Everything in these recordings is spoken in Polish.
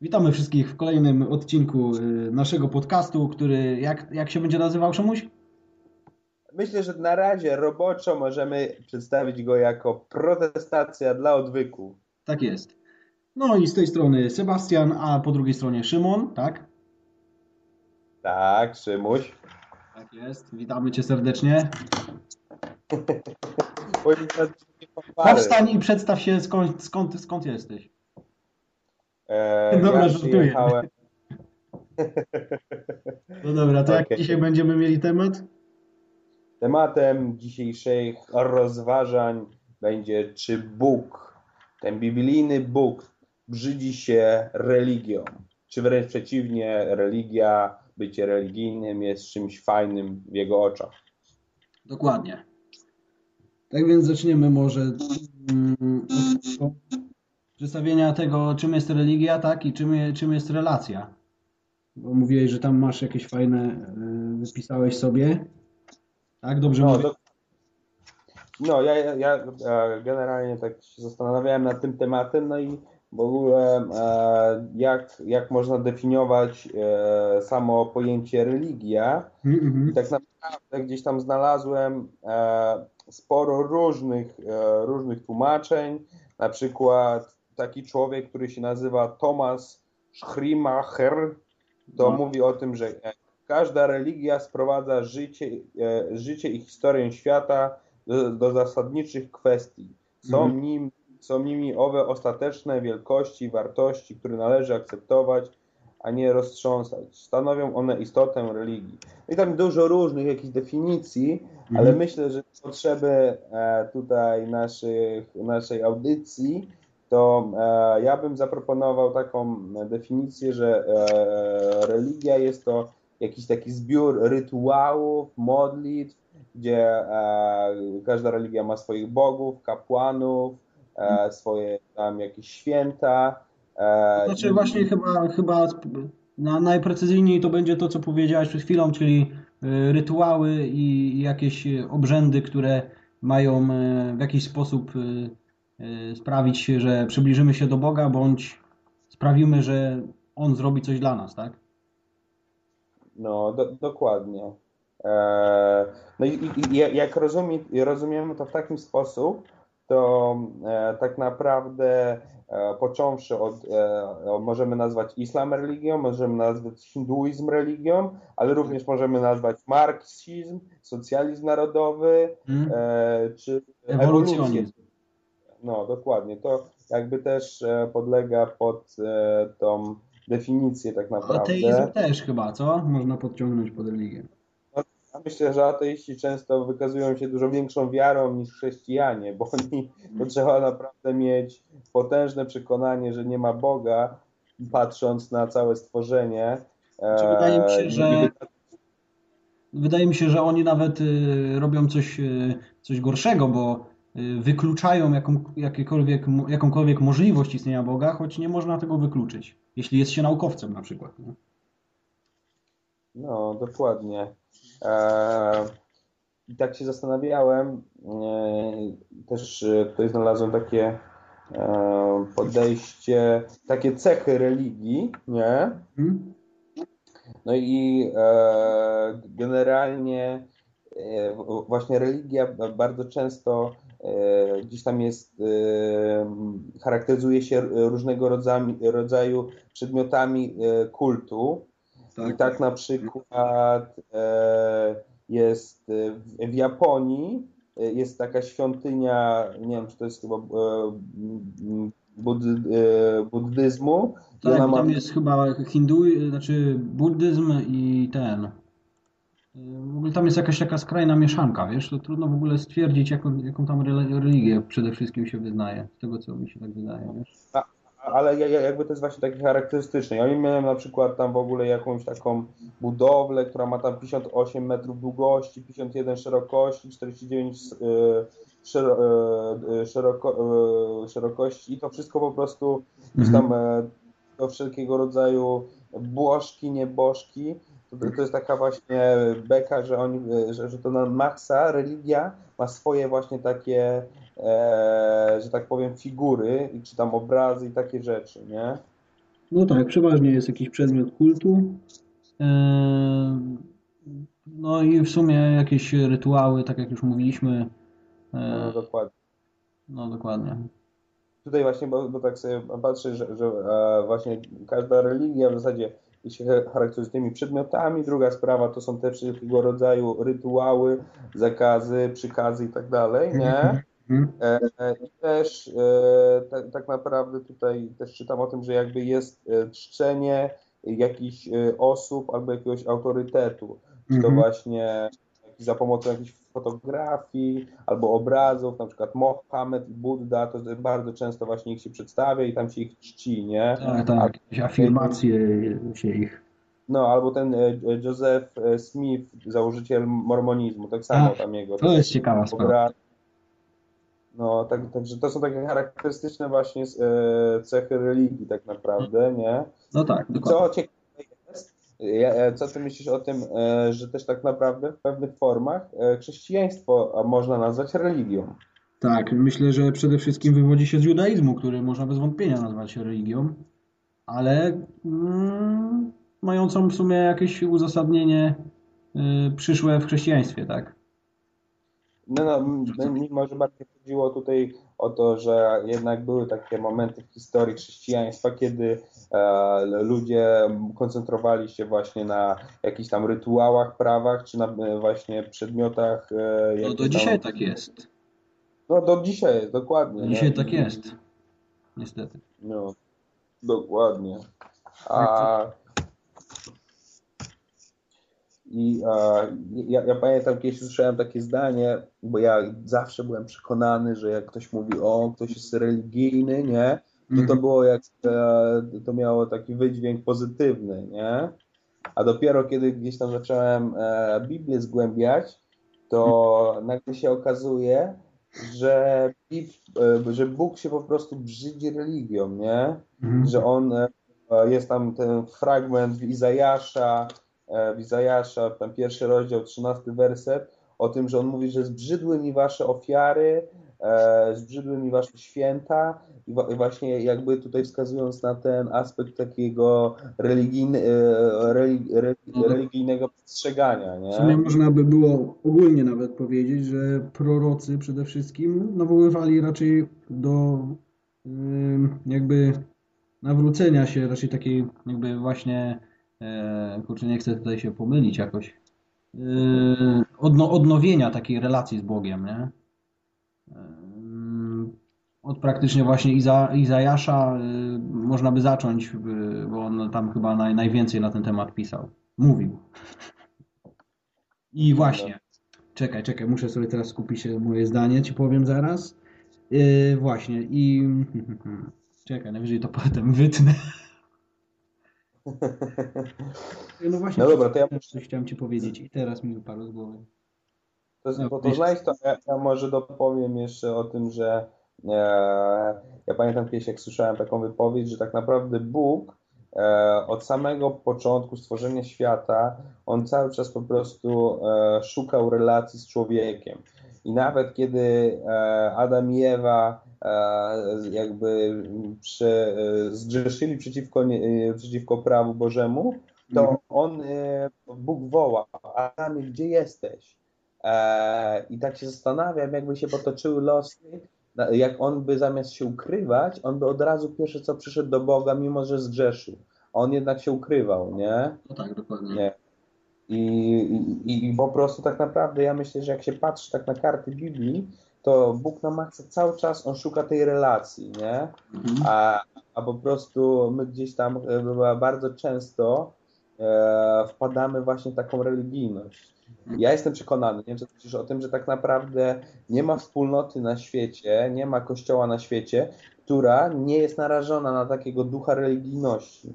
Witamy wszystkich w kolejnym odcinku y, naszego podcastu, który jak, jak się będzie nazywał, Szymuś? Myślę, że na razie roboczo możemy przedstawić go jako protestacja dla odwyku. Tak jest. No i z tej strony Sebastian, a po drugiej stronie Szymon, tak? Tak, Szymuś. Tak jest. Witamy Cię serdecznie. Powstań i przedstaw się skąd, skąd, skąd jesteś. Eee, dobra, ja żartuję. No dobra, to okay. jak dzisiaj będziemy mieli temat? Tematem dzisiejszych rozważań będzie, czy Bóg, ten biblijny Bóg, brzydzi się religią, czy wręcz przeciwnie, religia, bycie religijnym jest czymś fajnym w jego oczach. Dokładnie. Tak więc zaczniemy może od przedstawienia tego, czym jest religia, tak, i czym, czym jest relacja. Bo mówiłeś, że tam masz jakieś fajne, e, wypisałeś sobie. Tak, dobrze no, mówię? Do... No, ja, ja generalnie tak się zastanawiałem nad tym tematem, no i w ogóle e, jak, jak można definiować e, samo pojęcie religia. Mm -hmm. I tak naprawdę gdzieś tam znalazłem sporo różnych, różnych tłumaczeń. Na przykład taki człowiek, który się nazywa Thomas Schrimacher, to no. mówi o tym, że każda religia sprowadza życie, e, życie i historię świata do, do zasadniczych kwestii. Są, mhm. nim, są nimi owe ostateczne wielkości, wartości, które należy akceptować, a nie roztrząsać. Stanowią one istotę religii. No i tam dużo różnych jakichś definicji, mhm. ale myślę, że potrzeby e, tutaj naszych, naszej audycji to e, ja bym zaproponował taką definicję, że e, religia jest to jakiś taki zbiór rytuałów, modlitw, gdzie e, każda religia ma swoich bogów, kapłanów, swoje tam jakieś święta. Znaczy właśnie chyba, chyba na najprecyzyjniej to będzie to, co powiedziałeś przed chwilą, czyli rytuały i jakieś obrzędy, które mają w jakiś sposób sprawić, że przybliżymy się do Boga, bądź sprawimy, że On zrobi coś dla nas, tak? No, do, dokładnie. E, no i, i, jak rozumie, rozumiemy to w takim sposób, to e, tak naprawdę e, począwszy od, e, możemy nazwać islam religią, możemy nazwać hinduizm religią, ale również możemy nazwać marksizm, socjalizm narodowy, hmm. czy ewolucjonizm. ewolucję no, dokładnie. To jakby też e, podlega pod e, tą definicję tak naprawdę. Ateizm też chyba, co? Można podciągnąć pod religię. No, ja myślę, że ateiści często wykazują się dużo większą wiarą niż chrześcijanie, bo oni to trzeba naprawdę mieć potężne przekonanie, że nie ma Boga, patrząc na całe stworzenie. Wydaje mi się, e, że wydaje mi się, że oni nawet robią coś, coś gorszego, bo wykluczają jaką, jakąkolwiek możliwość istnienia Boga, choć nie można tego wykluczyć, jeśli jest się naukowcem na przykład. Nie? No, dokładnie. Eee, I tak się zastanawiałem, eee, też e, tutaj znalazłem takie e, podejście, takie cechy religii, nie? Hmm? No i e, generalnie e, właśnie religia bardzo często E, gdzieś tam jest, e, charakteryzuje się różnego rodzaju, rodzaju przedmiotami e, kultu. Tak. I tak na przykład jest w Japonii jest taka świątynia, nie wiem czy to jest chyba buddyzmu. Tak, tam ma... jest chyba hindu, znaczy buddyzm i ten w ogóle tam jest jakaś taka skrajna mieszanka, wiesz, to trudno w ogóle stwierdzić, jaką, jaką tam religię przede wszystkim się wyznaje, z tego co mi się tak wydaje, wiesz. A, ale jakby to jest właśnie takie charakterystyczne. Ja miałem na przykład tam w ogóle jakąś taką budowlę, która ma tam 58 metrów długości, 51 szerokości, 49 y, y, szeroko, y, szerokości i to wszystko po prostu mhm. tam do wszelkiego rodzaju błożki, niebożki to, to jest taka właśnie beka, że oni, że, że to na maksa religia ma swoje właśnie takie, e, że tak powiem, figury, czy tam obrazy i takie rzeczy, nie? No tak, przeważnie jest jakiś przedmiot kultu. No i w sumie jakieś rytuały, tak jak już mówiliśmy. No, dokładnie. No dokładnie. Tutaj właśnie, bo, bo tak sobie patrzę, że, że e, właśnie każda religia w zasadzie się charakteryzuje tymi przedmiotami. Druga sprawa to są te wszelkiego rodzaju rytuały, zakazy, przykazy i tak dalej, nie? Mhm. E, e, I też tak, tak naprawdę tutaj też czytam o tym, że jakby jest czczenie jakichś osób albo jakiegoś autorytetu. Czy to mhm. właśnie za pomocą jakichś fotografii albo obrazów, na przykład Mohamed i Buddha, to bardzo często właśnie ich się przedstawia i tam się ich czci, nie? Tak, tak, jakieś afirmacje się ich. No, albo ten e, Joseph e, Smith, założyciel mormonizmu, tak samo tam jego. To jest ciekawa sprawa. No, tak, także to są takie charakterystyczne właśnie e, cechy religii tak naprawdę, nie? No tak, dokładnie. Co ciekawe co ty myślisz o tym, e, że też tak naprawdę w pewnych formach e, chrześcijaństwo można nazwać religią? Tak, myślę, że przede wszystkim wywodzi się z judaizmu, który można bez wątpienia nazwać religią, ale mm, mającą w sumie jakieś uzasadnienie y, przyszłe w chrześcijaństwie, tak? No, no, mi może bardziej chodziło tutaj o to, że jednak były takie momenty w historii chrześcijaństwa, kiedy e, ludzie koncentrowali się właśnie na jakichś tam rytuałach, prawach, czy na e, właśnie przedmiotach. E, no do tam... dzisiaj tak jest. No do dzisiaj jest, dokładnie. Dzisiaj nie? tak jest. Niestety. No, dokładnie. A i e, ja, ja pamiętam, kiedyś słyszałem takie zdanie, bo ja zawsze byłem przekonany, że jak ktoś mówi, o, ktoś jest religijny, nie, to to mhm. było jak, to miało taki wydźwięk pozytywny, nie? A dopiero kiedy gdzieś tam zacząłem e, Biblię zgłębiać, to nagle się okazuje, że, e, że Bóg się po prostu brzydzi religią, nie? Mhm. Że on, e, jest tam ten fragment w Izajasza, w Izajasza, ten pierwszy rozdział, trzynasty werset, o tym, że on mówi, że zbrzydły mi wasze ofiary, zbrzydły mi wasze święta i właśnie jakby tutaj wskazując na ten aspekt takiego religijny, e, religijnego postrzegania. Nie? W sumie można by było ogólnie nawet powiedzieć, że prorocy przede wszystkim nawoływali raczej do jakby nawrócenia się, raczej takiej jakby właśnie E, kurczę, nie chcę tutaj się pomylić jakoś, e, odno, odnowienia takiej relacji z Bogiem, nie? Od praktycznie właśnie Iza, Izajasza można by zacząć, bo on tam chyba naj, najwięcej na ten temat pisał. Mówił. I właśnie, czekaj, czekaj, muszę sobie teraz skupić się moje zdanie, ci powiem zaraz. Yy, właśnie i czekaj, najwyżej to potem wytnę. No właśnie, no dobra, to ja coś chciałem Ci powiedzieć i teraz mi wypadło z głowy. No, to, ja, ja, może dopowiem jeszcze o tym, że e, ja pamiętam kiedyś, jak słyszałem taką wypowiedź, że tak naprawdę Bóg e, od samego początku stworzenia świata, on cały czas po prostu e, szukał relacji z człowiekiem. I nawet kiedy e, Adam i Ewa e, jakby prze, zgrzeszyli przeciwko, przeciwko prawu Bożemu, to mhm. on, e, Bóg woła, Adamie, gdzie jesteś? I tak się zastanawiam, jakby się potoczyły losy, jak on by zamiast się ukrywać, on by od razu pierwsze co przyszedł do Boga, mimo że zgrzeszył. On jednak się ukrywał, nie? No tak, dokładnie. Nie. I, i, I po prostu tak naprawdę ja myślę, że jak się patrzy tak na karty Biblii, to Bóg na maksa cały czas on szuka tej relacji, nie? Mhm. A, a po prostu my gdzieś tam e, bardzo często e, wpadamy właśnie w taką religijność. Ja jestem przekonany, nie wiem, co o tym, że tak naprawdę nie ma wspólnoty na świecie, nie ma kościoła na świecie, która nie jest narażona na takiego ducha religijności.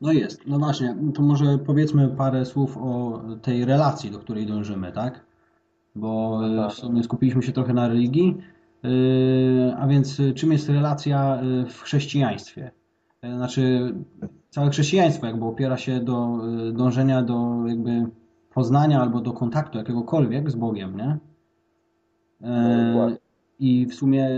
No jest, no właśnie, to może powiedzmy parę słów o tej relacji, do której dążymy, tak? Bo tak. w sumie skupiliśmy się trochę na religii, yy, a więc czym jest relacja w chrześcijaństwie? Znaczy, całe chrześcijaństwo jakby opiera się do dążenia do jakby poznania albo do kontaktu jakiegokolwiek z Bogiem, nie? No, I w sumie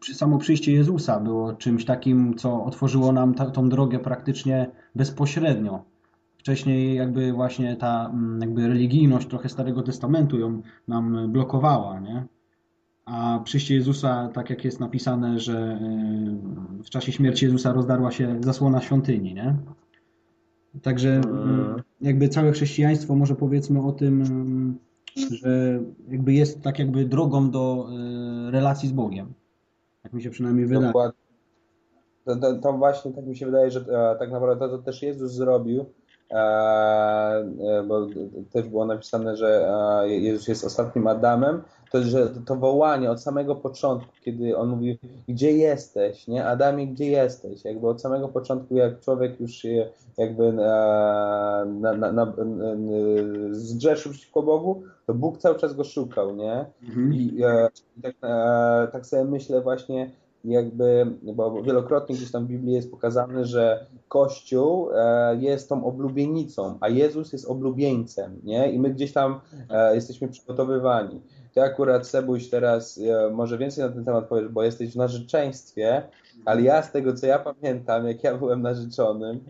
przy, samo przyjście Jezusa było czymś takim, co otworzyło nam ta, tą drogę praktycznie bezpośrednio. Wcześniej jakby właśnie ta mm, jakby religijność trochę Starego Testamentu ją nam blokowała, nie? A przyjście Jezusa, tak jak jest napisane, że e, w czasie śmierci Jezusa rozdarła się zasłona świątyni, nie? Także mm, jakby całe chrześcijaństwo może powiedzmy o tym, mm, że jakby jest tak jakby drogą do e, relacji z Bogiem. Tak mi się przynajmniej wydaje. To, to, to, właśnie tak mi się wydaje, że e, tak naprawdę to, to też Jezus zrobił, E, bo też było napisane, że Jezus jest ostatnim Adamem, to że to wołanie od samego początku, kiedy on mówi, gdzie jesteś, nie? Adamie, gdzie jesteś? Jakby od samego początku, jak człowiek już się jakby na, na, na, na, zgrzeszył przeciwko Bogu, to Bóg cały czas go szukał, nie? Mhm. I, i tak, tak sobie myślę właśnie, jakby, bo wielokrotnie gdzieś tam w Biblii jest pokazane, że Kościół e, jest tą oblubienicą, a Jezus jest oblubieńcem, nie? I my gdzieś tam e, jesteśmy przygotowywani. Ty akurat, Sebuś, teraz e, może więcej na ten temat powiesz, bo jesteś w narzeczeństwie, ale ja z tego, co ja pamiętam, jak ja byłem narzeczonym,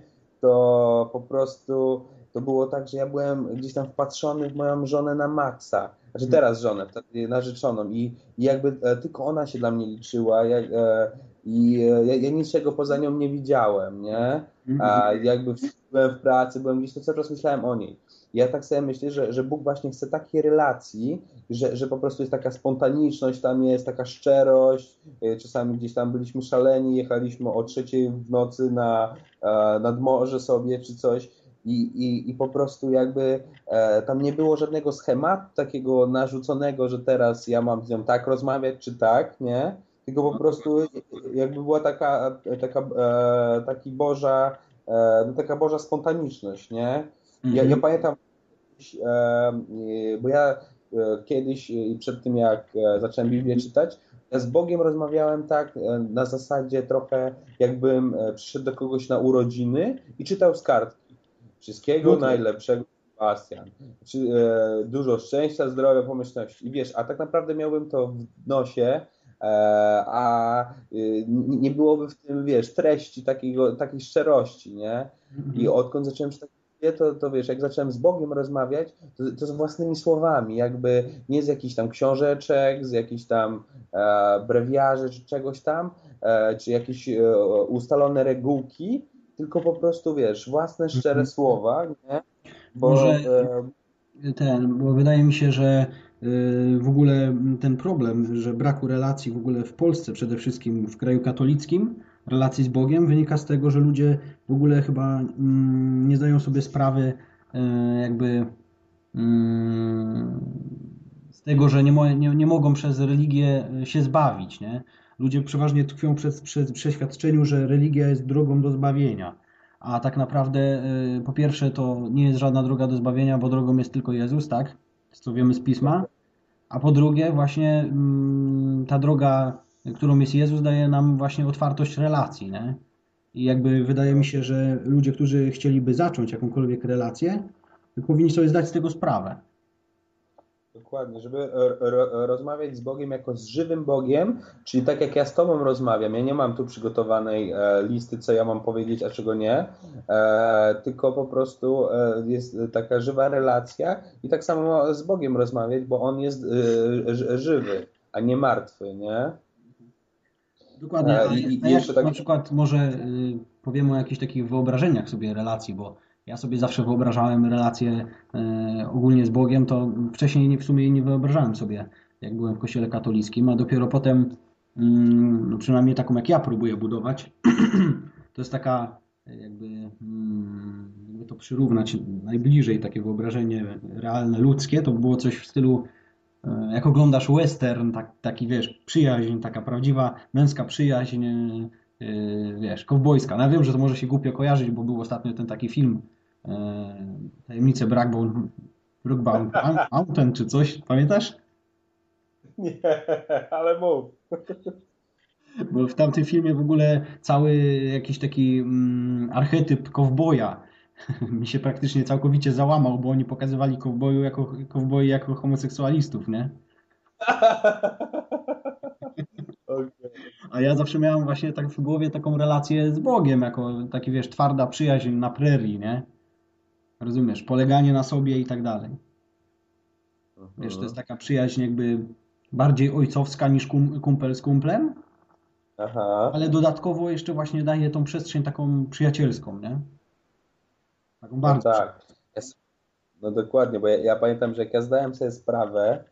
to po prostu to było tak, że ja byłem gdzieś tam wpatrzony w moją żonę na maksa. Znaczy hmm. teraz żonę, narzeczoną i, i jakby e, tylko ona się dla mnie liczyła jak, e, i e, ja, ja niczego poza nią nie widziałem, nie? A hmm. jakby byłem w pracy, byłem gdzieś, to cały czas myślałem o niej. Ja tak sobie myślę, że, że Bóg właśnie chce takiej relacji, że, że po prostu jest taka spontaniczność, tam jest taka szczerość. Czasami gdzieś tam byliśmy szaleni, jechaliśmy o trzeciej w nocy na, nad morze sobie czy coś i, i, i po prostu jakby e, tam nie było żadnego schematu takiego narzuconego, że teraz ja mam z nią tak rozmawiać, czy tak, nie? Tylko po prostu jakby była taka, taka e, taki Boża, e, no taka Boża spontaniczność, nie? Ja, ja mhm. pamiętam, e, bo ja e, kiedyś przed tym jak e, zacząłem Biblię czytać, ja z Bogiem rozmawiałem tak na zasadzie trochę jakbym przyszedł do kogoś na urodziny i czytał z kartki. Wszystkiego no najlepszego, Bastian. E, dużo szczęścia, zdrowia, pomyślności. I wiesz, a tak naprawdę miałbym to w nosie, a y, nie byłoby w tym, wiesz, treści takiego, takiej szczerości, nie? I mhm. odkąd zacząłem czytać to, to wiesz, jak zacząłem z Bogiem rozmawiać, to, to z własnymi słowami, jakby nie z jakichś tam książeczek, z jakichś tam e, brewiarzy czy czegoś tam, e, czy jakieś e, ustalone regułki, tylko po prostu, wiesz, własne, szczere mhm. słowa, nie? Bo, Może e, ten, bo wydaje mi się, że e, w ogóle ten problem, że braku relacji w ogóle w Polsce, przede wszystkim w kraju katolickim, relacji z Bogiem, wynika z tego, że ludzie w ogóle chyba mm, nie zdają sobie sprawy e, jakby mm, z tego, że nie, nie, nie mogą przez religię się zbawić, nie? Ludzie przeważnie tkwią przez, przez przeświadczeniu, że religia jest drogą do zbawienia. A tak naprawdę, y, po pierwsze, to nie jest żadna droga do zbawienia, bo drogą jest tylko Jezus, tak? Co wiemy z pisma. A po drugie, właśnie mm, ta droga, którą jest Jezus, daje nam właśnie otwartość relacji, nie? I jakby wydaje mi się, że ludzie, którzy chcieliby zacząć jakąkolwiek relację, powinni sobie zdać z tego sprawę. Dokładnie, żeby rozmawiać z Bogiem jako z żywym Bogiem, czyli tak jak ja z Tobą rozmawiam, ja nie mam tu przygotowanej e, listy, co ja mam powiedzieć, a czego nie, e, tylko po prostu e, jest taka żywa relacja i tak samo z Bogiem rozmawiać, bo On jest żywy, a nie martwy, nie? Dokładnie, a, I, a jak tak... na przykład może y, powiemy o jakichś takich wyobrażeniach sobie relacji, bo ja sobie zawsze wyobrażałem relacje e, ogólnie z Bogiem, to wcześniej w sumie nie wyobrażałem sobie, jak byłem w kościele katolickim, a dopiero potem, no przynajmniej taką jak ja próbuję budować, to jest taka jakby, mm, jakby to przyrównać najbliżej takie wyobrażenie realne, ludzkie, to było coś w stylu e, jak oglądasz western, tak, taki wiesz, przyjaźń, taka prawdziwa męska przyjaźń, e, wiesz, kowbojska. No ja wiem, że to może się głupio kojarzyć, bo był ostatnio ten taki film E, tajemnice Brockbaum, Brookbaum Mountain czy coś, pamiętasz? Nie, ale mów. Bo w tamtym filmie w ogóle cały jakiś taki mm, archetyp kowboja mi się praktycznie całkowicie załamał, bo oni pokazywali kowboju jako, kowboi jako homoseksualistów, nie? A ja zawsze miałem właśnie tak w głowie taką relację z Bogiem, jako taki, wiesz, twarda przyjaźń na prerii, nie? Rozumiesz? Poleganie na sobie i tak dalej. Wiesz, to jest taka przyjaźń jakby bardziej ojcowska niż kum, kumpel z kumplem, Aha. ale dodatkowo jeszcze właśnie daje tą przestrzeń taką przyjacielską, nie? Taką No bardzo. tak. Ja s- No dokładnie, bo ja, ja pamiętam, że jak ja zdałem sobie sprawę,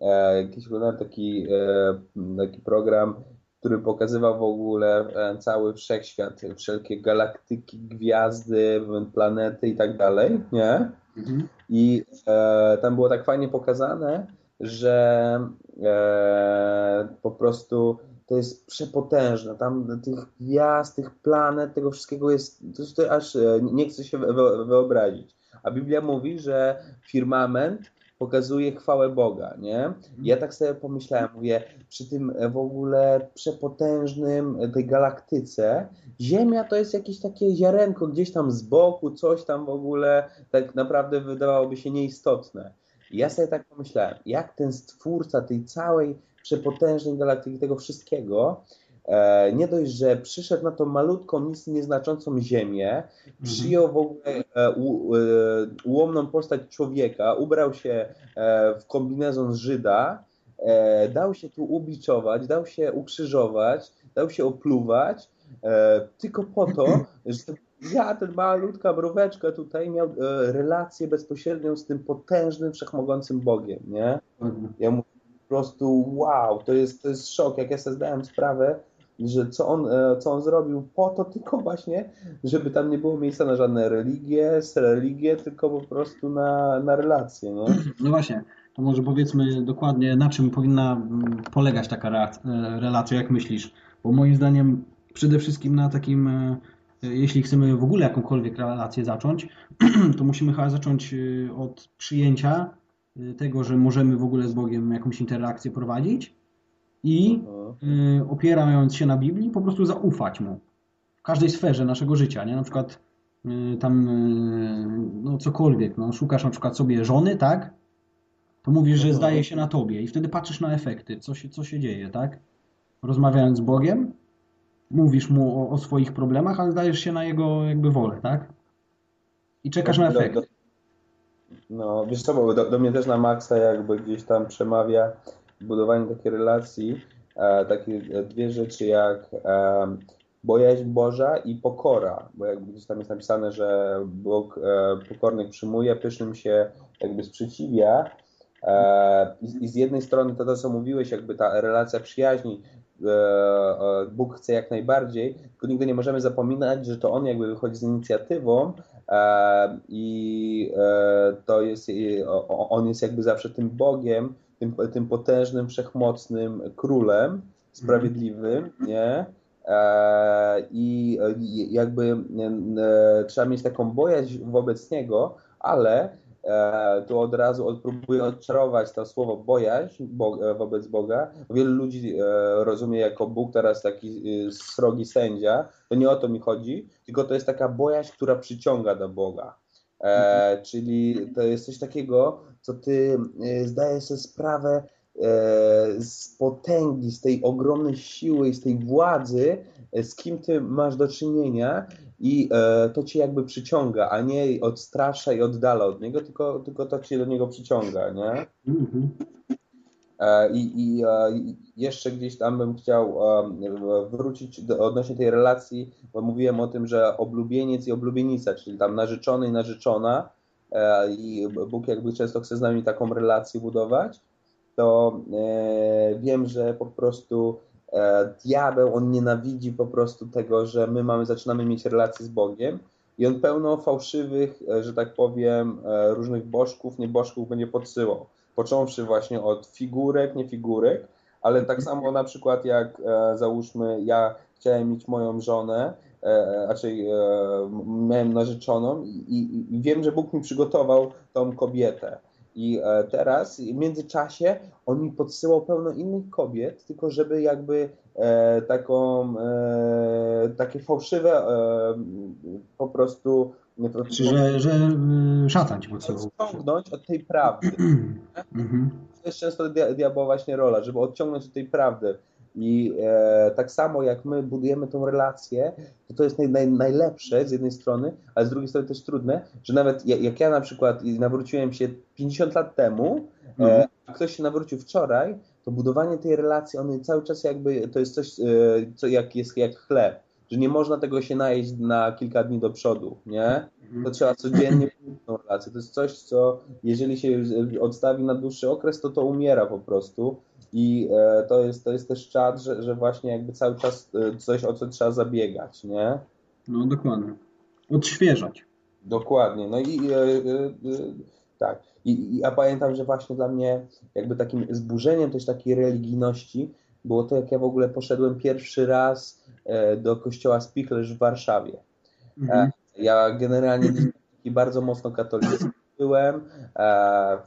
e, jakiś oglądałem taki, e, taki program, który pokazywał w ogóle e, cały wszechświat, wszelkie galaktyki, gwiazdy, planety i tak dalej, nie? Mhm. I e, tam było tak fajnie pokazane, że e, po prostu to jest przepotężne. Tam tych gwiazd, tych planet, tego wszystkiego jest, to, jest- to aż e, nie chce się wy- wy- wyobrazić. A Biblia mówi, że firmament pokazuje chwałę Boga, nie? Ja tak sobie pomyślałem, mówię, przy tym w ogóle przepotężnym tej galaktyce, Ziemia to jest jakieś takie ziarenko gdzieś tam z boku, coś tam w ogóle tak naprawdę wydawałoby się nieistotne. Ja sobie tak pomyślałem, jak ten stwórca tej całej przepotężnej galaktyki, tego wszystkiego, e, nie dość, że przyszedł na tą malutką, nic nieznaczącą Ziemię, przyjął w ogóle e, e, ułomną postać człowieka, ubrał się w kombinezon z Żyda, dał się tu ubiczować, dał się ukrzyżować, dał się opluwać, tylko po to, że ja, ten malutka mróweczka tutaj miał relację bezpośrednią z tym potężnym, wszechmogącym Bogiem, nie? Ja mówię prostu wow, to jest, to jest szok, jak ja sobie zdałem sprawę, że co on, e, co on zrobił po to tylko właśnie, żeby tam nie było miejsca na żadne religie, z religie, tylko po prostu na, na relacje, nie? No właśnie, to może powiedzmy dokładnie, na czym powinna mm, polegać taka e, relacja, jak myślisz? Bo moim zdaniem przede wszystkim na takim, e, jeśli chcemy w ogóle jakąkolwiek relację zacząć, to musimy chyba zacząć od przyjęcia tego, że możemy w ogóle z Bogiem jakąś interakcję prowadzić i e, opierając się na Biblii, po prostu zaufać Mu w każdej sferze naszego życia, nie? Na przykład y, tam y, no cokolwiek, no szukasz na przykład sobie żony, tak? To mówisz, że zdaje się na tobie i wtedy patrzysz na efekty, co się, co się dzieje, tak? Rozmawiając z Bogiem, mówisz Mu o, o swoich problemach, ale zdajesz się na Jego jakby wolę, tak? I czekasz na Do- efekty. No, wiesz co, bo do, do mnie też na maksa jakby gdzieś tam przemawia budowanie takiej relacji, e, takie e, dwie rzeczy jak e, bojaźń Boża i pokora, bo jakby gdzieś tam jest napisane, że Bóg e, pokornych przyjmuje, pysznym się jakby sprzeciwia. E, i, z jednej strony to, to co mówiłeś, jakby ta relacja przyjaźni, Bóg chce jak najbardziej, tylko nigdy nie możemy zapominać, że to On jakby wychodzi z inicjatywą E, I e, to jest, on jest jakby zawsze tym Bogiem, tym, tym potężnym, wszechmocnym królem, sprawiedliwym, nie? E, I jakby e, trzeba mieć taką bojaźń wobec niego, ale e, tu od razu próbuję odczarować to słowo bojaźń bo, wobec Boga. Wielu ludzi e, rozumie jako Bóg teraz taki e, srogi sędzia. To nie o to mi chodzi, tylko to jest taka bojaźń, która przyciąga do Boga. E, czyli to jest coś takiego, co ty e, zdajesz sobie sprawę e, z potęgi, z tej ogromnej siły i z tej władzy, e, z kim ty masz do czynienia i e, to cię jakby przyciąga, a nie odstrasza i oddala od niego, tylko, tylko to cię do niego przyciąga, nie? Mhm. E, I, i e, jeszcze gdzieś tam bym chciał e, wrócić do, odnośnie tej relacji, bo mówiłem o tym, że oblubieniec i oblubienica, czyli tam narzeczony i narzeczona e, i Bóg jakby często chce z nami taką relację budować, to e, wiem, że po prostu diabeł, on nienawidzi po prostu tego, że my mamy, zaczynamy mieć relacje z Bogiem i on pełno fałszywych, e, że tak powiem, e, różnych bożków, niebożków będzie podsyłał począwszy właśnie od figurek, nie figurek, ale tak samo na przykład jak e, załóżmy ja chciałem mieć moją żonę, e, raczej e, miałem narzeczoną i, i, i wiem, że Bóg mi przygotował tą kobietę. I e, teraz w międzyczasie on mi podsyłał pełno innych kobiet, tylko żeby jakby e, taką, e, takie fałszywe e, po prostu Czy że, że y, szatan ci podsyłał. odciągnąć od tej prawdy. Mhm. To jest często dia- diabła właśnie rola, żeby odciągnąć od tej prawdy. I e, tak samo jak my budujemy tą relację, to to jest naj, naj, najlepsze z jednej strony, ale z drugiej strony też trudne, że nawet jak, jak ja na przykład nawróciłem się 50 lat temu, e, a ktoś się nawrócił wczoraj, to budowanie tej relacji, on cały czas jakby, to jest coś, e, co jak jest jak chleb, że nie można tego się najeść na kilka dni do przodu, nie? To trzeba codziennie tą relację. To jest coś, co jeżeli się odstawi na dłuższy okres, to to umiera po prostu. I e, to, jest, to jest też czad, że, że właśnie jakby cały czas e, coś, o co trzeba zabiegać, nie? No dokładnie. Odświeżać. Dokładnie. No i e, tak. I, I ja pamiętam, że właśnie dla mnie jakby takim zburzeniem też takiej religijności było to, jak ja w ogóle poszedłem pierwszy raz do kościoła Spichlerz w Warszawie. Mhm. Ja generalnie bardzo mocno katolicki byłem,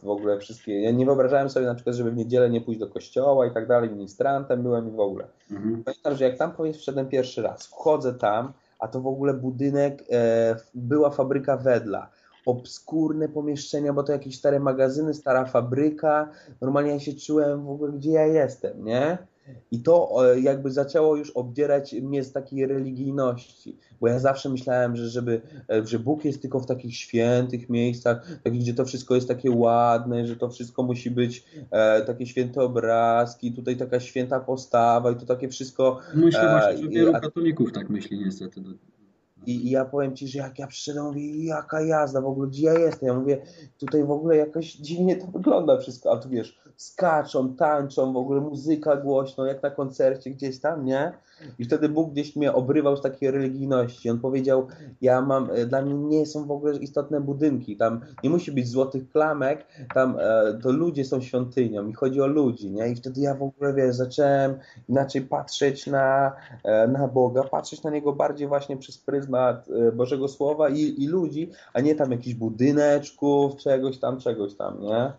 w ogóle wszystkie, ja nie wyobrażałem sobie na przykład, żeby w niedzielę nie pójść do kościoła i tak dalej, ministrantem byłem i w ogóle. Mhm. Pamiętam, że jak tam wszedłem pierwszy raz, wchodzę tam, a to w ogóle budynek, e, była fabryka Wedla, obskurne pomieszczenia, bo to jakieś stare magazyny, stara fabryka, normalnie ja się czułem w ogóle, gdzie ja jestem, nie? I to jakby zaczęło już obdzierać mnie z takiej religijności, bo ja zawsze myślałem, że, żeby, e, że Bóg jest tylko w takich świętych miejscach, takich, gdzie to wszystko jest takie ładne, że to wszystko musi być e, takie święte obrazki, tutaj taka święta postawa i to takie wszystko... Myślę właśnie, że wielu katolików tak myśli niestety. I, I, ja powiem Ci, że jak ja przyszedłem, mówię, jaka jazda, w ogóle gdzie ja jestem? Ja mówię, tutaj w ogóle jakoś dziwnie to wygląda wszystko, a tu wiesz, skaczą, tańczą, w ogóle muzyka głośno, jak na koncercie gdzieś tam, nie? I wtedy Bóg gdzieś mnie obrywał z takiej religijności. On powiedział, ja mam, e, dla mnie nie są w ogóle istotne budynki, tam nie musi być złotych klamek, tam e, to ludzie są świątynią i chodzi o ludzi, nie? I wtedy ja w ogóle, wiesz, zacząłem inaczej patrzeć na, e, na Boga, patrzeć na Niego bardziej właśnie przez pryzmat Bożego Słowa i, i ludzi, a nie tam jakichś budyneczków, czegoś tam, czegoś tam, nie?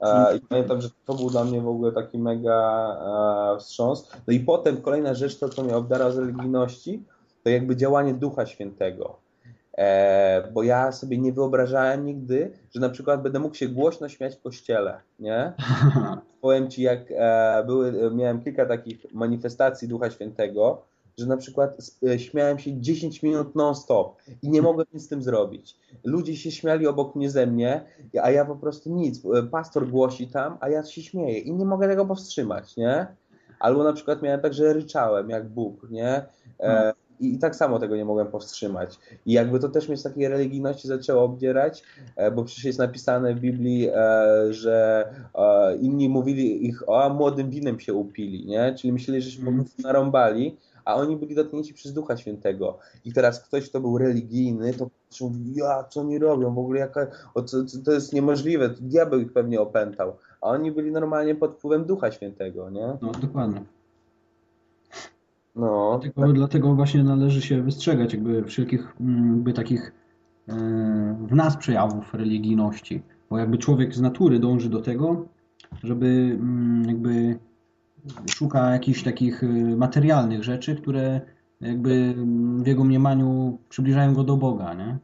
E, I pamiętam, że to był dla mnie w ogóle taki mega e, wstrząs. No i potem kolejna rzecz, to co mnie obdarza z religijności, to jakby działanie Ducha Świętego. E, bo ja sobie nie wyobrażałem nigdy, że na przykład będę mógł się głośno śmiać w kościele, nie? Powiem Ci, jak były, miałem kilka takich manifestacji Ducha Świętego, że na przykład e, śmiałem się 10 minut non-stop i nie mogłem nic z tym zrobić. Ludzie się śmiali obok mnie ze mnie, a ja po prostu nic. E, pastor głosi tam, a ja się śmieję i nie mogę tego powstrzymać, nie? Albo na przykład miałem tak, że ryczałem jak Bóg, nie? E, hmm. i, I tak samo tego nie mogłem powstrzymać. I jakby to też mnie z takiej religijności zaczęło obdzierać, bo przecież jest napisane w Biblii, że inni mówili ich, o, młodym winem się upili, nie? Czyli myśleli, że się po prostu narąbali, a oni byli dotknięci przez Ducha Świętego. I teraz ktoś, kto był religijny, to mówi, ja, co oni robią, w ogóle jaka, o, to, to jest niemożliwe, to diabeł ich pewnie opętał. A oni byli normalnie pod wpływem Ducha Świętego, nie? No, dokładnie. No. Dlatego, tak. dlatego właśnie należy się wystrzegać jakby wszelkich mm, jakby takich e, w nas przejawów religijności. Bo jakby człowiek z natury dąży do tego, żeby mm, jakby szuka jakichś takich y, materialnych rzeczy, które jakby w jego mniemaniu przybliżają go do Boga, nie?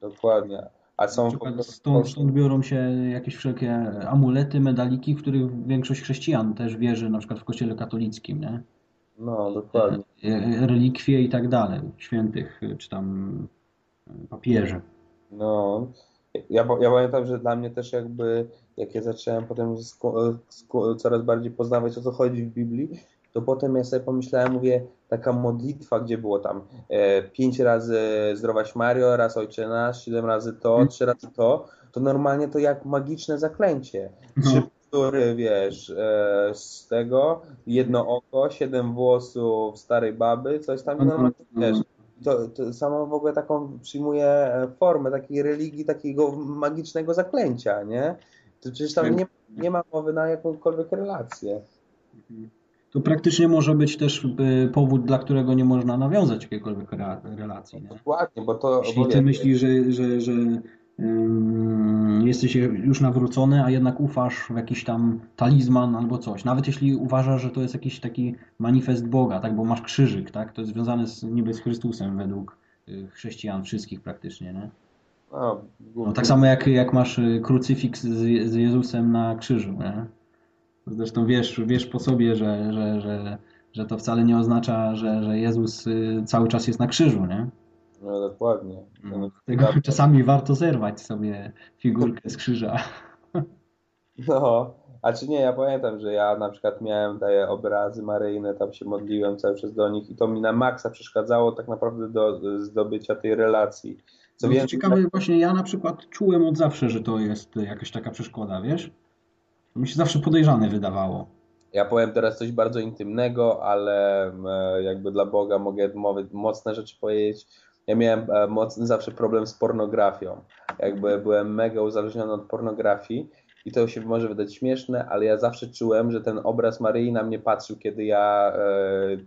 Dokładnie. A są stąd, stąd biorą się jakieś wszelkie amulety, medaliki, w których większość chrześcijan też wierzy, na przykład w kościele katolickim, nie? No, dokładnie. E, e, relikwie i tak dalej, świętych, czy tam papieży. No, ja, ja pamiętam, że dla mnie też jakby, jak ja zacząłem potem coraz bardziej poznawać, o co chodzi w Biblii, to potem ja sobie pomyślałem, mówię, taka modlitwa, gdzie było tam e, pięć razy zdrowaś Mario, raz Ojcze Nasz, siedem razy to, hmm. trzy razy to, to normalnie to jak magiczne zaklęcie. No. Trzy który, wiesz, e, z tego, jedno oko, siedem włosów starej baby, coś tam, normalnie, wiesz, to, to samo w ogóle taką przyjmuje e, formę takiej religii, takiego magicznego zaklęcia, nie? To przecież tam nie, nie ma mowy na jakąkolwiek relację. To praktycznie może być też e, powód, dla którego nie można nawiązać jakiejkolwiek relacji. Nie? Dokładnie, bo to... Jeśli ty myślisz, że, że, że jesteś już nawrócony, a jednak ufasz w jakiś tam talizman albo coś. Nawet jeśli uważasz, że to jest jakiś taki manifest Boga, tak, bo masz krzyżyk, tak, to jest związane z, niby z Chrystusem według y, chrześcijan wszystkich praktycznie, nie? No, no, tak samo jak, jak masz y, krucyfiks z, z Jezusem na krzyżu, nie? Zresztą wiesz, wiesz po sobie, że, że, że, że to wcale nie oznacza, że, że Jezus y, cały czas jest na krzyżu, nie? No dokładnie. No, tego czasami warto zerwać sobie figurkę z krzyża. No, a czy nie, ja pamiętam, że ja na przykład miałem te obrazy maryjne, tam się modliłem cały czas do nich i to mi na maksa przeszkadzało tak naprawdę do zdobycia tej relacji. Co no, wiem, ciekawe, tak... właśnie ja na przykład czułem od zawsze, że to jest jakaś taka przeszkoda, wiesz? To mi się zawsze podejrzane wydawało. Ja powiem teraz coś bardzo intymnego, ale e, jakby dla Boga mogę mocne rzeczy powiedzieć. Ja miałem e, mocny zawsze problem z pornografią. Jakby byłem mega uzależniony od pornografii i to się może wydać śmieszne, ale ja zawsze czułem, że ten obraz Maryi na mnie patrzył, kiedy ja e,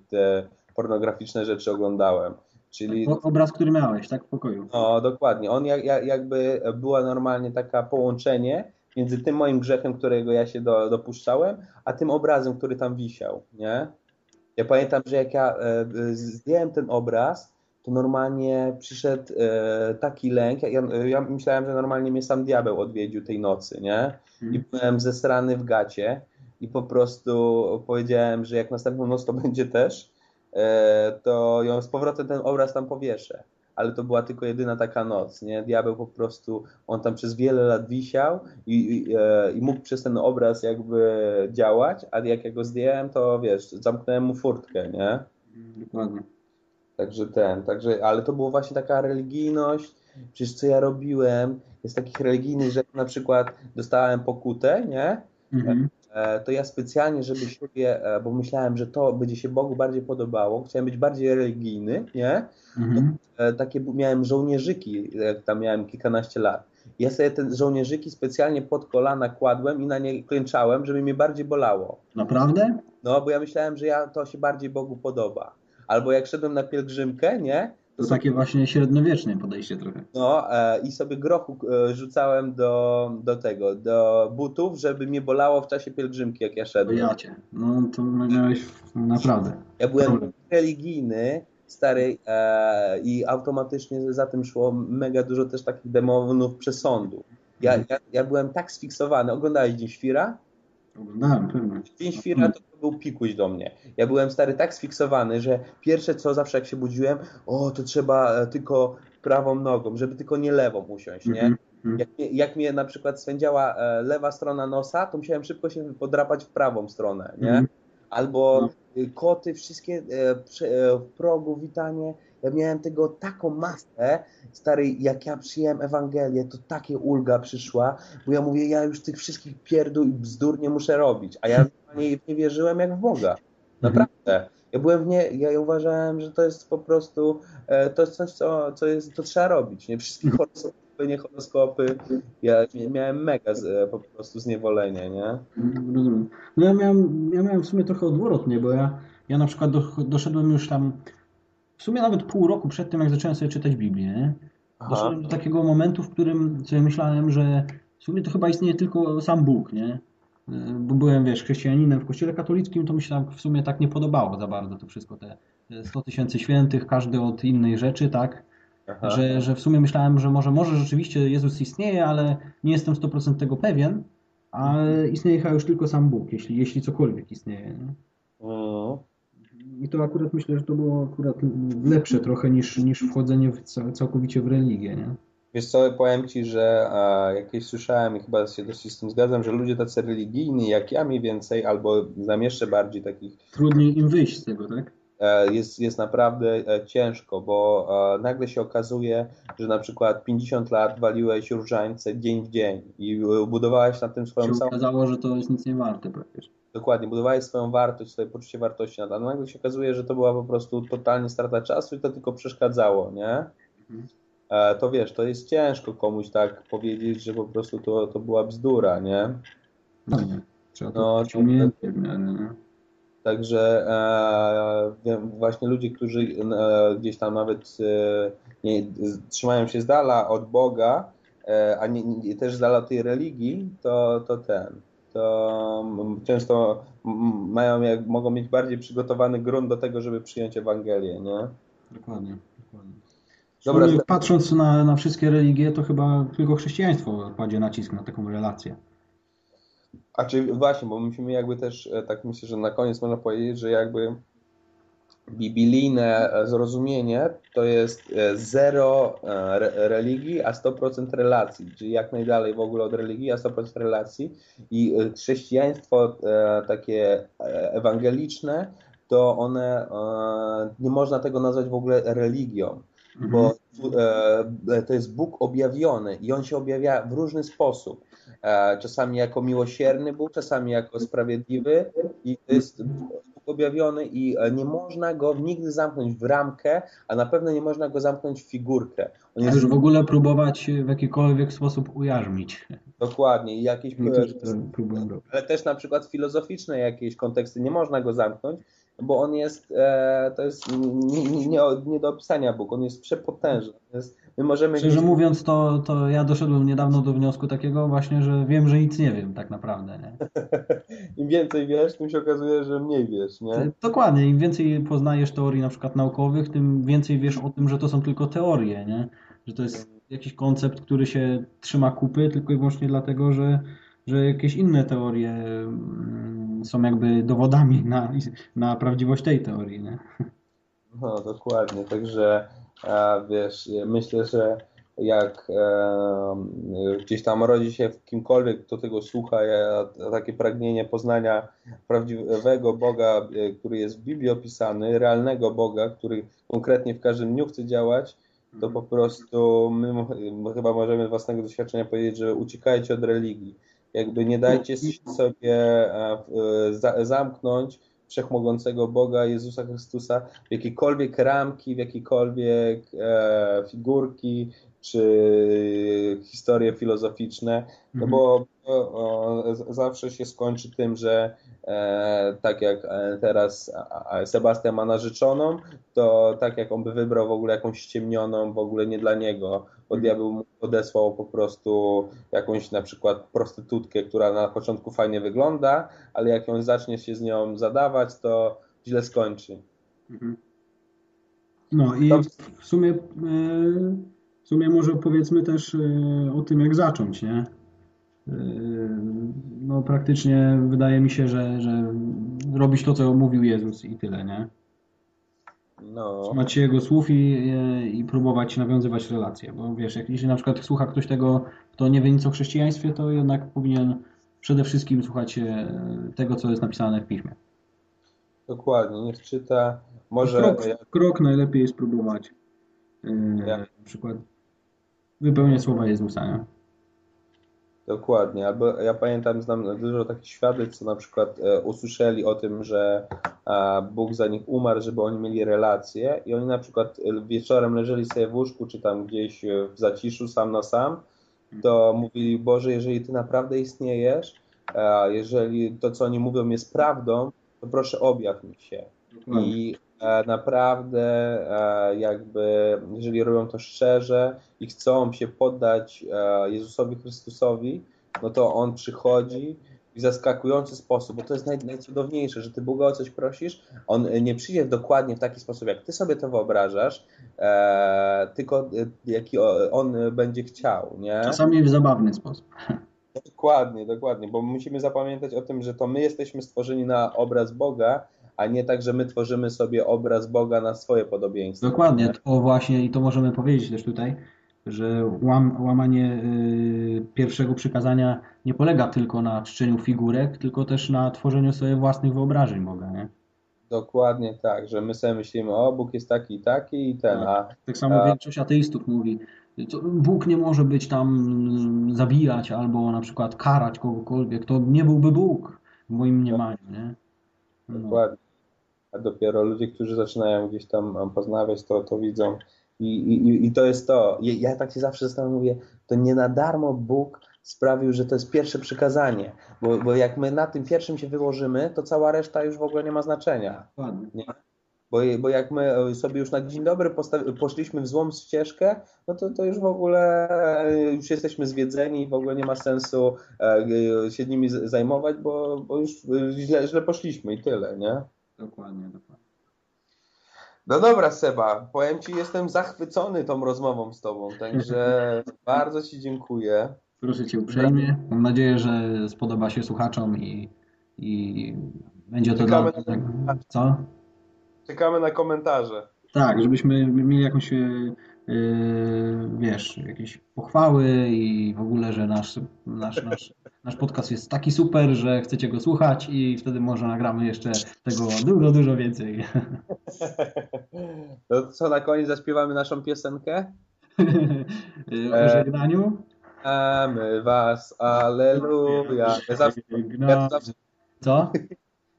te pornograficzne rzeczy oglądałem. Czyli... Obraz, który miałeś, tak? W pokoju. No, dokładnie. On jak, jak, jakby była normalnie taka połączenie między tym moim grzechem, którego ja się do, dopuszczałem, a tym obrazem, który tam wisiał, nie? Ja pamiętam, że jak ja e, zdjąłem ten obraz, to normalnie przyszedł e, taki lęk. Ja, ja, myślałem, że normalnie mnie sam diabeł odwiedził tej nocy, nie? I hmm. byłem zesrany w gacie i po prostu powiedziałem, że jak następną noc to będzie też, e, to ją z powrotem ten obraz tam powieszę. Ale to była tylko jedyna taka noc, nie? Diabeł po prostu, on tam przez wiele lat wisiał i, i, e, i mógł przez ten obraz jakby działać, a jak ja go zdjąłem, to wiesz, zamknąłem mu furtkę, nie? Dokładnie. Także ten, także, ale to była właśnie taka religijność, przecież co ja robiłem, jest takich religijnych, że na przykład dostałem pokutę, nie? Mhm. E, to ja specjalnie, żeby siebie, e, bo myślałem, że to będzie się Bogu bardziej podobało, chciałem być bardziej religijny, nie? Mhm. E, takie miałem żołnierzyki, jak tam miałem kilkanaście lat. Ja sobie te żołnierzyki specjalnie pod kolana kładłem i na nie klęczałem, żeby mnie bardziej bolało. Naprawdę? No, bo ja myślałem, że ja, to się bardziej Bogu podoba. Albo jak szedłem na pielgrzymkę, nie? To, to takie właśnie średniowieczne podejście trochę. No e, i sobie grochu e, rzucałem do, do tego, do butów, żeby mnie bolało w czasie pielgrzymki, jak ja szedłem. Ja cię. No to miałeś naprawdę. Ja byłem problem. religijny, stary e, i automatycznie za tym szło mega dużo też takich demonów przesądu. Ja, mhm. ja, ja byłem tak sfiksowany. Oglądałeś Dzień Świra? Oglądałem, pewnie. Dzień Świra to był pikuś do mnie. Ja byłem stary tak sfiksowany, że pierwsze co zawsze jak się budziłem, o to trzeba e, tylko prawą nogą, żeby tylko nie lewą usiąść, nie? Mm -hmm. Jak, mnie, jak mnie na przykład swędziała e, lewa strona nosa, to musiałem szybko się podrapać w prawą stronę, nie? Mm -hmm. Albo no. koty, wszystkie w progu, witanie. Ja miałem tego taką masę, stary, jak ja przyjąłem Ewangelię, to takie ulga przyszła, bo ja mówię, ja już tych wszystkich pierdół i bzdur nie muszę robić, a ja nie, nie wierzyłem jak w Boga. Naprawdę. Ja byłem w nie, ja uważałem, że to jest po prostu, e, to jest coś, co, co, jest, to trzeba robić, nie? Wszystkie horoskopy, nie horoskopy, ja miałem mega z, e, po prostu zniewolenie, nie? Rozumiem. No ja miałem, ja miałem w sumie trochę odwrotnie, bo ja, ja na przykład do, doszedłem już tam w sumie nawet pół roku przed tym, jak zacząłem sobie czytać Biblię, doszedłem do takiego momentu, w którym sobie myślałem, że w sumie to chyba istnieje tylko sam Bóg, nie? Bo byłem, wiesz, chrześcijaninem w kościele katolickim, to mi się tak w sumie tak nie podobało za bardzo to wszystko, te 100 tysięcy świętych, każdy od innej rzeczy, tak? Że, że w sumie myślałem, że może, może rzeczywiście Jezus istnieje, ale nie jestem 100% tego pewien, ale istnieje chyba już tylko sam Bóg, jeśli, jeśli cokolwiek istnieje. Nie? Mhm. I to akurat myślę, że to było akurat lepsze trochę niż, niż wchodzenie w, całkowiecie w religię, nie? Wiesz co, powiem Ci, że a, jakieś słyszałem i chyba się dosyć z tym zgadzam, że ludzie tacy religijni jak ja mniej więcej, albo znam jeszcze bardziej takich... Trudniej im wyjść z tego, tak? E, jest, jest naprawdę e, ciężko, bo e, nagle się okazuje, że na przykład 50 lat waliłeś różańce dzień w dzień i budowałeś na tym swoją całą... okazało, że to jest nic nie warte praktycznie. Dokładnie, budowałeś swoją wartość, swoje poczucie wartości, a nagle się okazuje, że to była po prostu totalnie strata czasu i to tylko przeszkadzało, nie? Mhm. To wiesz, to jest ciężko komuś tak powiedzieć, że po prostu to, to była bzdura, nie? No nie, trzeba to no, umiejętnie w miarę, nie? Także e, właśnie ludzie, którzy e, gdzieś tam nawet e, nie, trzymają się z dala od Boga, e, a nie, nie, też z dala tej religii, to, to ten, to często mają, jak, mogą mieć bardziej przygotowany grunt do tego, żeby przyjąć Ewangelię, nie? Dokładnie, dokładnie. Dobra, patrząc na, na wszystkie religie, to chyba tylko chrześcijaństwo kładzie nacisk na taką relację. A czy właśnie, bo musimy jakby też, e, tak myślę, że na koniec można powiedzieć, że jakby biblijne zrozumienie to jest zero religii, a 100% relacji, czyli jak najdalej w ogóle od religii, a 100% relacji. I chrześcijaństwo takie ewangeliczne, to one, nie można tego nazwać w ogóle religią mhm. bo e, to jest Bóg objawiony i on się objawia w różny sposób. E, czasami jako miłosierny Bóg, czasami jako sprawiedliwy i to jest objawiony i e, nie można go nigdy zamknąć w ramkę, a na pewno nie można go zamknąć w figurkę. On jest... W ogóle próbować w jakikolwiek sposób ujarzmić. Dokładnie. I jakieś, ale też na przykład filozoficzne jakieś konteksty nie można go zamknąć, bo on jest, e, to jest nie, nie, nie, do opisania Bóg, on jest przepotężny. Jest, my możemy Szczerze mówiąc, to, to ja doszedłem niedawno do wniosku takiego właśnie, że wiem, że nic nie wiem tak naprawdę. Nie? Im więcej wiesz, tym się okazuje, że mniej wiesz. Nie? Dokładnie, im więcej poznajesz teorii na przykład naukowych, tym więcej wiesz o tym, że to są tylko teorie, nie? że to jest jakiś koncept, który się trzyma kupy tylko i wyłącznie dlatego, że że jakieś inne teorie mm, są jakby dowodami na, na prawdziwość tej teorii. Nie? No, dokładnie. Także wiesz, myślę, że jak e, gdzieś tam rodzi się w kimkolwiek, kto tego słucha, takie pragnienie poznania prawdziwego Boga, e, który jest w Biblii opisany, realnego Boga, który konkretnie w każdym dniu chce działać, to po prostu my chyba możemy z własnego doświadczenia powiedzieć, że uciekajcie od religii. Jakby nie dajcie sobie e, zamknąć wszechmogącego Boga Jezusa Chrystusa w jakiekolwiek ramki, w jakiekolwiek e, figurki czy historie filozoficzne, no bo zawsze się skończy tym, że e, tak jak teraz Sebastian ma narzeczoną, to tak jak on by wybrał w ogóle jakąś ściemnioną, w ogóle nie dla niego, bo diabeł mu odesłał po prostu jakąś na przykład prostytutkę, która na początku fajnie wygląda, ale jak ją zacznie się z nią zadawać, to źle skończy. Mhm. No i w sumie, e, w sumie może powiedzmy też e, o tym, jak zacząć, nie? E, no praktycznie wydaje mi się, że, że robić to, co mówił Jezus i tyle, nie? No. Trzymać się jego słów i, i próbować nawiązywać relacje, bo wiesz, jak, jeśli na przykład słucha ktoś tego, kto nie wie nic o chrześcijaństwie, to jednak powinien przede wszystkim słuchać tego, co jest napisane w piśmie. Dokładnie, niech czyta, może... Krok, krok najlepiej spróbować ja. na przykład wypełniać słowa Jezusa, nie? Dokładnie, albo ja pamiętam, znam dużo takich świadectw, co na przykład e, usłyszeli o tym, że a, Bóg za nich umarł, żeby oni mieli relacje i oni na przykład e, wieczorem leżeli sobie w łóżku, czy tam gdzieś e, w zaciszu sam na sam, to mówili, Boże, jeżeli Ty naprawdę istniejesz, a, jeżeli to, co oni mówią jest prawdą, to proszę objaw mi się. I e, naprawdę e, jakby, jeżeli robią to szczerze i chcą się poddać e, Jezusowi Chrystusowi, no to On przychodzi w zaskakujący sposób, bo to jest naj, najcudowniejsze, że ty Boga o coś prosisz, On nie przyjdzie dokładnie w taki sposób, jak ty sobie to wyobrażasz, e, tylko jaki On będzie chciał. Nie? Czasami w zabawny sposób. Dokładnie, dokładnie, bo musimy zapamiętać o tym, że to my jesteśmy stworzeni na obraz Boga, a nie tak, że my tworzymy sobie obraz Boga na swoje podobieństwo. Dokładnie, to właśnie i to możemy powiedzieć też tutaj, że łam, łamanie y, pierwszego przykazania nie polega tylko na czczeniu figurek, tylko też na tworzeniu sobie własnych wyobrażeń Boga, nie? Dokładnie tak, że my sobie myślimy, o Bóg jest taki i taki i ten, tak, a... Tak samo a... większość ateistów mówi, Bóg nie może być tam zabijać albo na przykład karać kogokolwiek, to nie byłby Bóg w moim mniemaniu, nie? No. Dokładnie. A dopiero ludzie, którzy zaczynają gdzieś tam poznawać to, to widzą. I, i, i to jest to. Ja tak się zawsze zastanawiam, to nie na darmo Bóg sprawił, że to jest pierwsze przykazanie. Bo, bo jak my na tym pierwszym się wyłożymy, to cała reszta już w ogóle nie ma znaczenia. Nie? Bo, bo jak my sobie już na dzień dobry poszliśmy w złą ścieżkę, no to, to już w ogóle e, już jesteśmy zwiedzeni i w ogóle nie ma sensu e, się nimi zajmować, bo, bo już źle, źle poszliśmy i tyle, nie? Dokładnie, dokładnie. No dobra, Seba, powiem Ci, jestem zachwycony tą rozmową z Tobą, także bardzo Ci dziękuję. Proszę Cię uprzejmie. Mam nadzieję, że spodoba się słuchaczom i, i będzie to dla... Co? Czekamy na komentarze. Tak, żebyśmy mieli jakąś, e, wiesz, jakieś pochwały i w ogóle, że nasz, nasz, nasz, nasz podcast jest taki super, że chcecie go słuchać i wtedy może nagramy jeszcze tego dużo, dużo więcej. To co, na koniec zaśpiewamy naszą piosenkę? o żegnaniu. Amy was, aleluja. Ja, zawsze, ja, to zawsze, Co?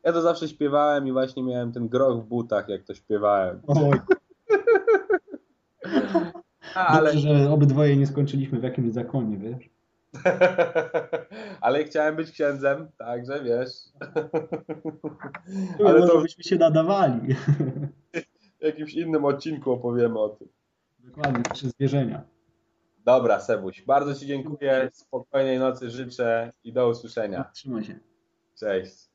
ja to zawsze śpiewałem i właśnie miałem ten groch w butach, jak to śpiewałem. Oj, Ale, dobrze, że obydwoje nie skończyliśmy w jakimś zakonie, wiesz? ale chciałem być księdzem, także wiesz. Ale to to byśmy się nadawali. w jakimś innym odcinku opowiemy o tym. Dokładnie, nasze zwierzenia. Dobra, Sebuś, bardzo Ci dziękuję. Spokojnej nocy życzę i do usłyszenia. Trzymaj się. Cześć.